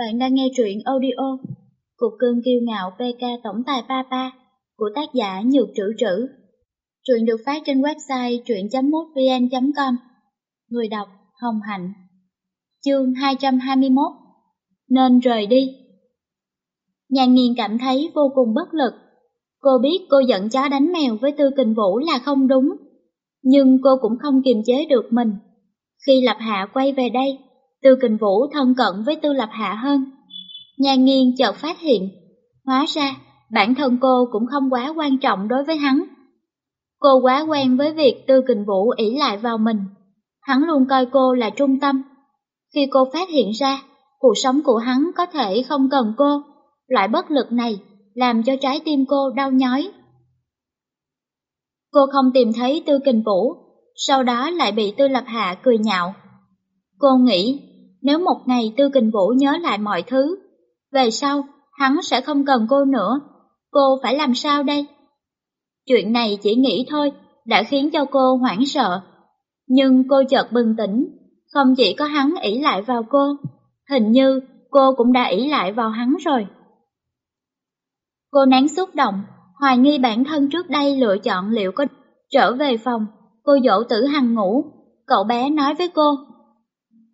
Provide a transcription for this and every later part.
Bạn đang nghe truyện audio Cuộc cơn kiêu ngạo PK Tổng tài Papa của tác giả Nhược Trữ Trữ. Truyện được phát trên website truyện.mútvn.com Người đọc Hồng Hạnh Chương 221 Nên rời đi Nhàn nghiền cảm thấy vô cùng bất lực. Cô biết cô giận chó đánh mèo với Tư Kình Vũ là không đúng, nhưng cô cũng không kiềm chế được mình. Khi Lập Hạ quay về đây, Tư Kình Vũ thân cận với Tư Lập Hạ hơn. Nhan nghiên chợt phát hiện, hóa ra bản thân cô cũng không quá quan trọng đối với hắn. Cô quá quen với việc Tư Kình Vũ ỷ lại vào mình. Hắn luôn coi cô là trung tâm. Khi cô phát hiện ra, cuộc sống của hắn có thể không cần cô, loại bất lực này làm cho trái tim cô đau nhói. Cô không tìm thấy Tư Kình Vũ, sau đó lại bị Tư Lập Hạ cười nhạo. Cô nghĩ nếu một ngày Tư Kình Vũ nhớ lại mọi thứ, về sau hắn sẽ không cần cô nữa, cô phải làm sao đây? Chuyện này chỉ nghĩ thôi đã khiến cho cô hoảng sợ, nhưng cô chợt bừng tỉnh, không chỉ có hắn ỷ lại vào cô, hình như cô cũng đã ỷ lại vào hắn rồi. Cô nén xúc động, hoài nghi bản thân trước đây lựa chọn liệu có trở về phòng, cô dỗ tử hằng ngủ, cậu bé nói với cô.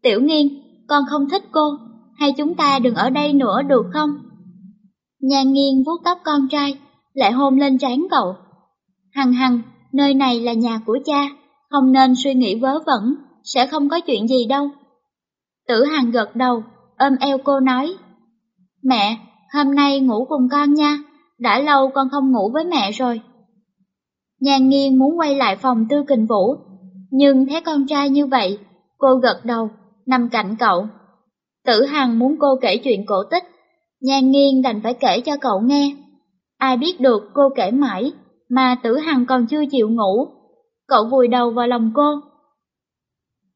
Tiểu nghiên, con không thích cô, hay chúng ta đừng ở đây nữa được không? Nhan nghiêng vuốt tóc con trai, lại hôn lên trán cậu. Hằng hằng, nơi này là nhà của cha, không nên suy nghĩ vớ vẩn, sẽ không có chuyện gì đâu. Tử Hằng gật đầu, ôm eo cô nói. Mẹ, hôm nay ngủ cùng con nha, đã lâu con không ngủ với mẹ rồi. Nhan nghiêng muốn quay lại phòng tư kình vũ, nhưng thấy con trai như vậy, cô gật đầu, nằm cạnh cậu. Tử Hằng muốn cô kể chuyện cổ tích, Nhan Nghiên đành phải kể cho cậu nghe. Ai biết được cô kể mãi, mà Tử Hằng còn chưa chịu ngủ. Cậu vùi đầu vào lòng cô.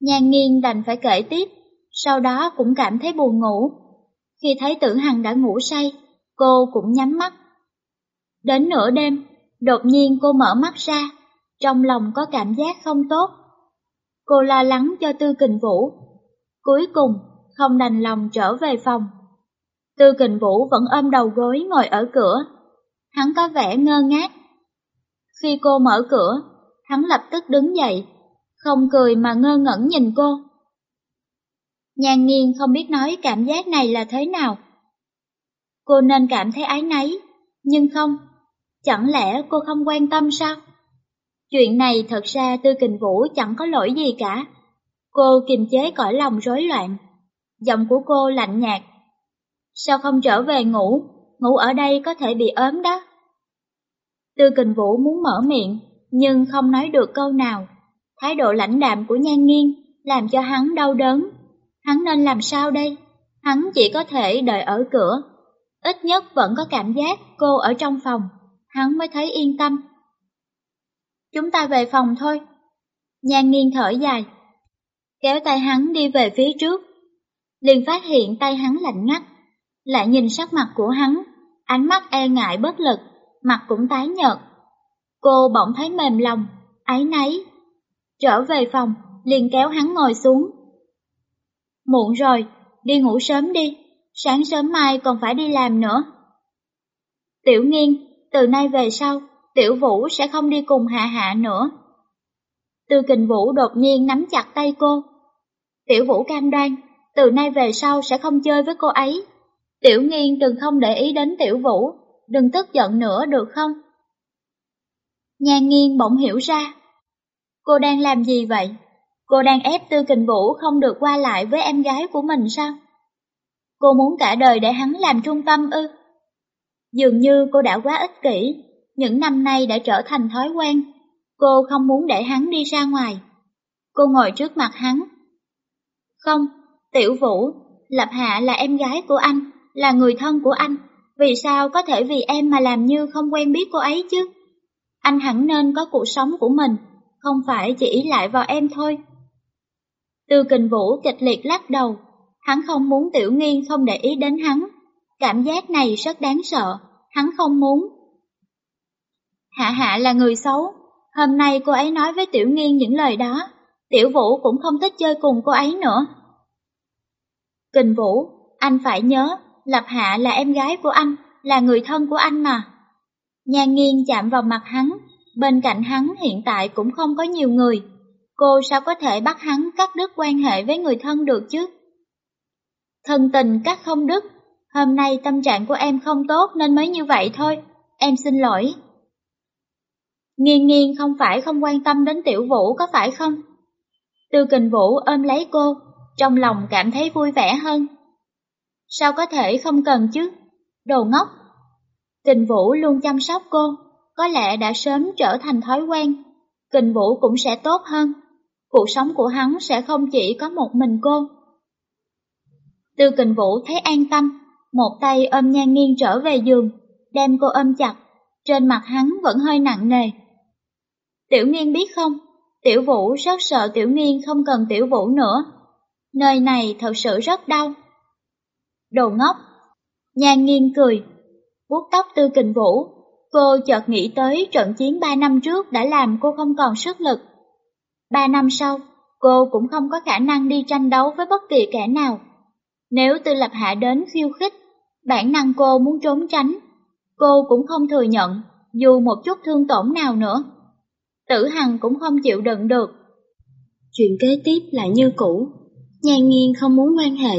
Nhan Nghiên đành phải kể tiếp, sau đó cũng cảm thấy buồn ngủ. Khi thấy Tử Hằng đã ngủ say, cô cũng nhắm mắt. Đến nửa đêm, đột nhiên cô mở mắt ra, trong lòng có cảm giác không tốt. Cô lo lắng cho Tư Kình Vũ. Cuối cùng, không đành lòng trở về phòng. Tư Kình Vũ vẫn ôm đầu gối ngồi ở cửa. Hắn có vẻ ngơ ngác. Khi cô mở cửa, hắn lập tức đứng dậy, không cười mà ngơ ngẩn nhìn cô. Nhan nghiêng không biết nói cảm giác này là thế nào. Cô nên cảm thấy ái náy, nhưng không, chẳng lẽ cô không quan tâm sao? Chuyện này thật ra Tư Kình Vũ chẳng có lỗi gì cả. Cô kiềm chế cõi lòng rối loạn. Giọng của cô lạnh nhạt. Sao không trở về ngủ? Ngủ ở đây có thể bị ốm đó. Tư Kình Vũ muốn mở miệng, nhưng không nói được câu nào. Thái độ lãnh đạm của Nhan nghiêng làm cho hắn đau đớn. Hắn nên làm sao đây? Hắn chỉ có thể đợi ở cửa. Ít nhất vẫn có cảm giác cô ở trong phòng, hắn mới thấy yên tâm. Chúng ta về phòng thôi. Nhan nghiêng thở dài, kéo tay hắn đi về phía trước. Liền phát hiện tay hắn lạnh ngắt, lại nhìn sắc mặt của hắn, ánh mắt e ngại bất lực, mặt cũng tái nhợt. Cô bỗng thấy mềm lòng, áy náy. Trở về phòng, liền kéo hắn ngồi xuống. Muộn rồi, đi ngủ sớm đi, sáng sớm mai còn phải đi làm nữa. Tiểu nghiên, từ nay về sau, Tiểu Vũ sẽ không đi cùng Hạ Hạ nữa. Tư kình Vũ đột nhiên nắm chặt tay cô. Tiểu Vũ cam đoan, từ nay về sau sẽ không chơi với cô ấy. Tiểu nghiên đừng không để ý đến Tiểu Vũ, đừng tức giận nữa được không? Nhan nghiên bỗng hiểu ra. Cô đang làm gì vậy? Cô đang ép Tư Kình Vũ không được qua lại với em gái của mình sao? Cô muốn cả đời để hắn làm trung tâm ư? Dường như cô đã quá ích kỷ, những năm nay đã trở thành thói quen. Cô không muốn để hắn đi ra ngoài. Cô ngồi trước mặt hắn. Không, Tiểu Vũ, Lập Hạ là em gái của anh, là người thân của anh. Vì sao có thể vì em mà làm như không quen biết cô ấy chứ? Anh hẳn nên có cuộc sống của mình, không phải chỉ ý lại vào em thôi. Tư kình vũ kịch liệt lắc đầu, hắn không muốn tiểu nghiên không để ý đến hắn. Cảm giác này rất đáng sợ, hắn không muốn. Hạ hạ là người xấu, hôm nay cô ấy nói với tiểu nghiên những lời đó, tiểu vũ cũng không thích chơi cùng cô ấy nữa. Kình vũ, anh phải nhớ, Lập Hạ là em gái của anh, là người thân của anh mà. Nhan nghiêng chạm vào mặt hắn, bên cạnh hắn hiện tại cũng không có nhiều người. Cô sao có thể bắt hắn cắt đứt quan hệ với người thân được chứ? Thân tình cắt không đứt, hôm nay tâm trạng của em không tốt nên mới như vậy thôi, em xin lỗi. Nghiên nghiên không phải không quan tâm đến tiểu vũ có phải không? Tư kình vũ ôm lấy cô, trong lòng cảm thấy vui vẻ hơn. Sao có thể không cần chứ? Đồ ngốc! Kình vũ luôn chăm sóc cô, có lẽ đã sớm trở thành thói quen. Kình vũ cũng sẽ tốt hơn. Cuộc sống của hắn sẽ không chỉ có một mình cô. Tư kình vũ thấy an tâm, một tay ôm nhan nghiêng trở về giường, đem cô ôm chặt, trên mặt hắn vẫn hơi nặng nề. Tiểu nghiên biết không, tiểu vũ rất sợ tiểu nghiên không cần tiểu vũ nữa. Nơi này thật sự rất đau. Đồ ngốc! Nhan Nghiên cười, vuốt tóc tư kình vũ. Cô chợt nghĩ tới trận chiến ba năm trước đã làm cô không còn sức lực. Ba năm sau, cô cũng không có khả năng đi tranh đấu với bất kỳ kẻ nào. Nếu Tư Lập Hạ đến khiêu khích, bản năng cô muốn trốn tránh, cô cũng không thừa nhận, dù một chút thương tổn nào nữa. Tử Hằng cũng không chịu đựng được. Chuyện kế tiếp lại như cũ, nhan nghiên không muốn quan hệ,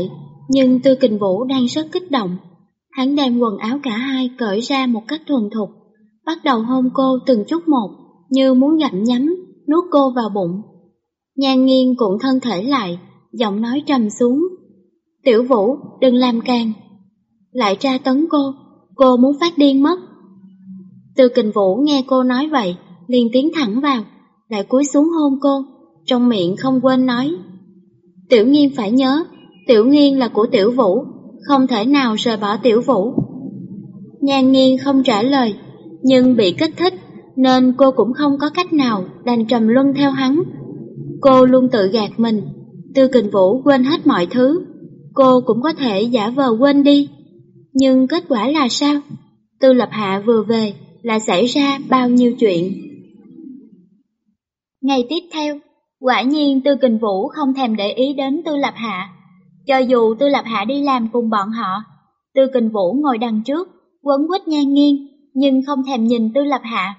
nhưng Tư Kình Vũ đang rất kích động. Hắn đem quần áo cả hai cởi ra một cách thuần thục, bắt đầu hôn cô từng chút một, như muốn gặm nhắm, nuốt cô vào bụng. Nhan nghiên cuộn thân thể lại, giọng nói trầm xuống. Tiểu Vũ, đừng làm càng. Lại tra tấn cô, cô muốn phát điên mất. Từ kình Vũ nghe cô nói vậy, liền tiến thẳng vào, lại cúi xuống hôn cô, trong miệng không quên nói. Tiểu nghiên phải nhớ, tiểu nghiên là của tiểu vũ, không thể nào rời bỏ tiểu vũ. Nhan nghiên không trả lời, nhưng bị kích thích, nên cô cũng không có cách nào đành trầm luân theo hắn. Cô luôn tự gạt mình, tư kình vũ quên hết mọi thứ, cô cũng có thể giả vờ quên đi. Nhưng kết quả là sao? Tư lập hạ vừa về là xảy ra bao nhiêu chuyện. Ngày tiếp theo, quả nhiên Tư Kình Vũ không thèm để ý đến Tư Lập Hạ. Cho dù Tư Lập Hạ đi làm cùng bọn họ, Tư Kình Vũ ngồi đằng trước, quấn quýt nhan nghiêng, nhưng không thèm nhìn Tư Lập Hạ.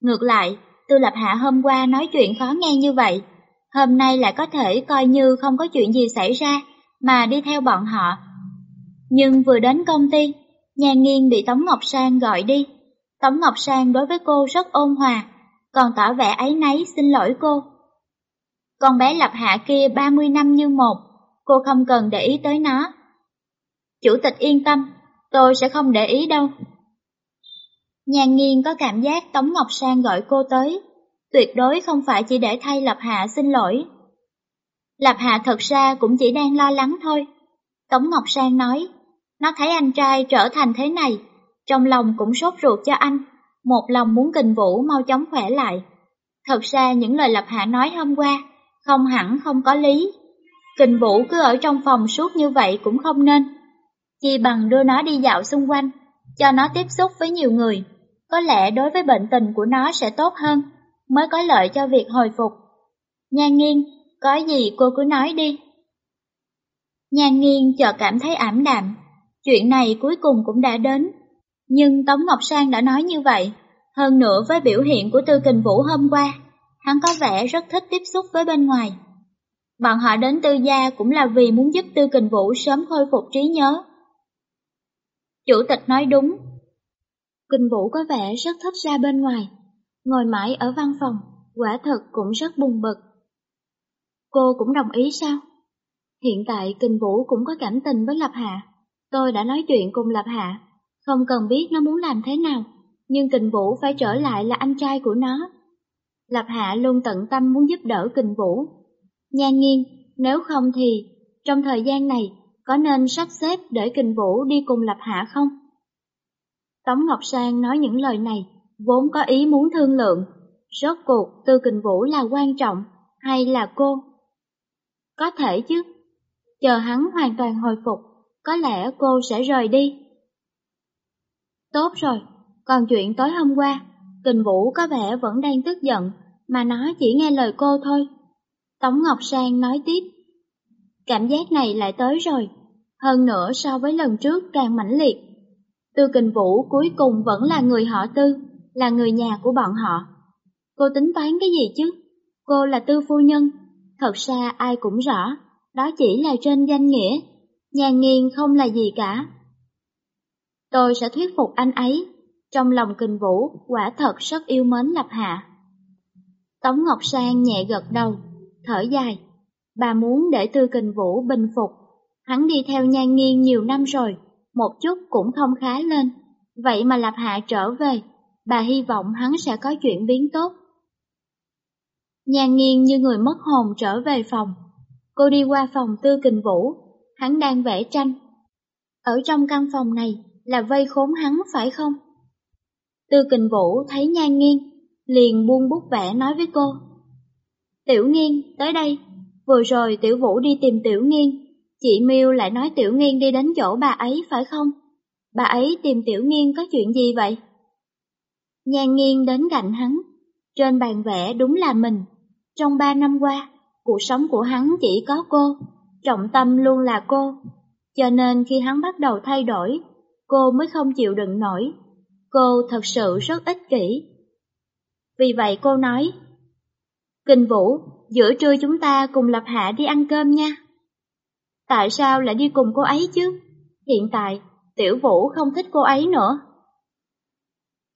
Ngược lại, Tư Lập Hạ hôm qua nói chuyện khó nghe như vậy, hôm nay lại có thể coi như không có chuyện gì xảy ra mà đi theo bọn họ. Nhưng vừa đến công ty, nhan nghiêng bị Tống Ngọc Sang gọi đi. Tống Ngọc Sang đối với cô rất ôn hòa, còn tỏ vẻ ấy nấy xin lỗi cô. Con bé lập hạ kia 30 năm như một, cô không cần để ý tới nó. Chủ tịch yên tâm, tôi sẽ không để ý đâu. Nhàn nghiên có cảm giác Tống Ngọc Sang gọi cô tới, tuyệt đối không phải chỉ để thay Lập Hạ xin lỗi. Lập Hạ thật ra cũng chỉ đang lo lắng thôi. Tống Ngọc Sang nói, nó thấy anh trai trở thành thế này, trong lòng cũng sốt ruột cho anh một lòng muốn kình vũ mau chóng khỏe lại. Thật ra những lời Lập Hạ nói hôm qua, không hẳn không có lý. Kình vũ cứ ở trong phòng suốt như vậy cũng không nên. Chỉ bằng đưa nó đi dạo xung quanh, cho nó tiếp xúc với nhiều người. Có lẽ đối với bệnh tình của nó sẽ tốt hơn, mới có lợi cho việc hồi phục. Nhan nghiêng, có gì cô cứ nói đi. Nhan nghiêng chợt cảm thấy ảm đạm, chuyện này cuối cùng cũng đã đến. Nhưng Tống Ngọc Sang đã nói như vậy, hơn nữa với biểu hiện của Tư Kình Vũ hôm qua, hắn có vẻ rất thích tiếp xúc với bên ngoài. Bọn họ đến Tư Gia cũng là vì muốn giúp Tư Kình Vũ sớm khôi phục trí nhớ. Chủ tịch nói đúng. Kình Vũ có vẻ rất thích ra bên ngoài, ngồi mãi ở văn phòng, quả thật cũng rất buồn bực. Cô cũng đồng ý sao? Hiện tại Kình Vũ cũng có cảm tình với Lập Hạ. Tôi đã nói chuyện cùng Lập Hạ, không cần biết nó muốn làm thế nào, nhưng Kình Vũ phải trở lại là anh trai của nó. Lập Hạ luôn tận tâm muốn giúp đỡ Kình Vũ. Nhan nghiêng, nếu không thì, trong thời gian này, có nên sắp xếp để Kình Vũ đi cùng Lập Hạ không? Tống Ngọc Sang nói những lời này, vốn có ý muốn thương lượng. Rốt cuộc Tư Kình Vũ là quan trọng, hay là cô? Có thể chứ. Chờ hắn hoàn toàn hồi phục, có lẽ cô sẽ rời đi. Tốt rồi, còn chuyện tối hôm qua, Kình Vũ có vẻ vẫn đang tức giận, mà nó chỉ nghe lời cô thôi. Tống Ngọc Sang nói tiếp. Cảm giác này lại tới rồi. Hơn nữa so với lần trước càng mãnh liệt. Tư Kình Vũ cuối cùng vẫn là người họ Tư, là người nhà của bọn họ. Cô tính toán cái gì chứ? Cô là Tư Phu Nhân. Thật ra ai cũng rõ, đó chỉ là trên danh nghĩa. Nhàn nghiền không là gì cả. Tôi sẽ thuyết phục anh ấy. Trong lòng Kình Vũ quả thật rất yêu mến Lập Hạ. Tống Ngọc Sang nhẹ gật đầu, thở dài. Bà muốn để Tư Kình Vũ bình phục. Hắn đi theo nhan nghiêng nhiều năm rồi, một chút cũng không khá lên. Vậy mà Lập Hạ trở về, bà hy vọng hắn sẽ có chuyện biến tốt. Nhan nghiêng như người mất hồn trở về phòng. Cô đi qua phòng Tư Kình Vũ, hắn đang vẽ tranh. Ở trong căn phòng này là vây khốn hắn phải không? Tư Kình Vũ thấy Nhan nghiêng, liền buông bút vẽ nói với cô. Tiểu nghiên, tới đây. Vừa rồi Tiểu Vũ đi tìm Tiểu nghiên, chị Miêu lại nói Tiểu nghiên đi đến chỗ bà ấy phải không? Bà ấy tìm Tiểu nghiên có chuyện gì vậy? Nhan nghiêng đến cạnh hắn, trên bàn vẽ đúng là mình. Trong ba năm qua, cuộc sống của hắn chỉ có cô, trọng tâm luôn là cô. Cho nên khi hắn bắt đầu thay đổi, cô mới không chịu đựng nổi. Cô thật sự rất ích kỷ. Vì vậy cô nói, Kinh Vũ, giữa trưa chúng ta cùng Lập Hạ đi ăn cơm nha. Tại sao lại đi cùng cô ấy chứ? Hiện tại, Tiểu Vũ không thích cô ấy nữa.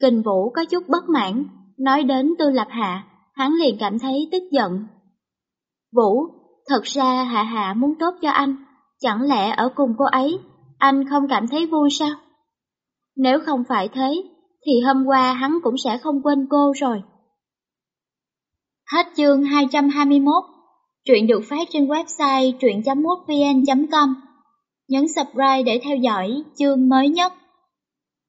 Kinh Vũ có chút bất mãn, nói đến Tư Lập Hạ, hắn liền cảm thấy tức giận. Vũ, thật ra Hạ Hạ muốn tốt cho anh, chẳng lẽ ở cùng cô ấy, anh không cảm thấy vui sao? Nếu không phải thế, thì hôm qua hắn cũng sẽ không quên cô rồi. Hết chương 221, truyện được phát trên website truyện.mútvn.com. Nhấn subscribe để theo dõi chương mới nhất.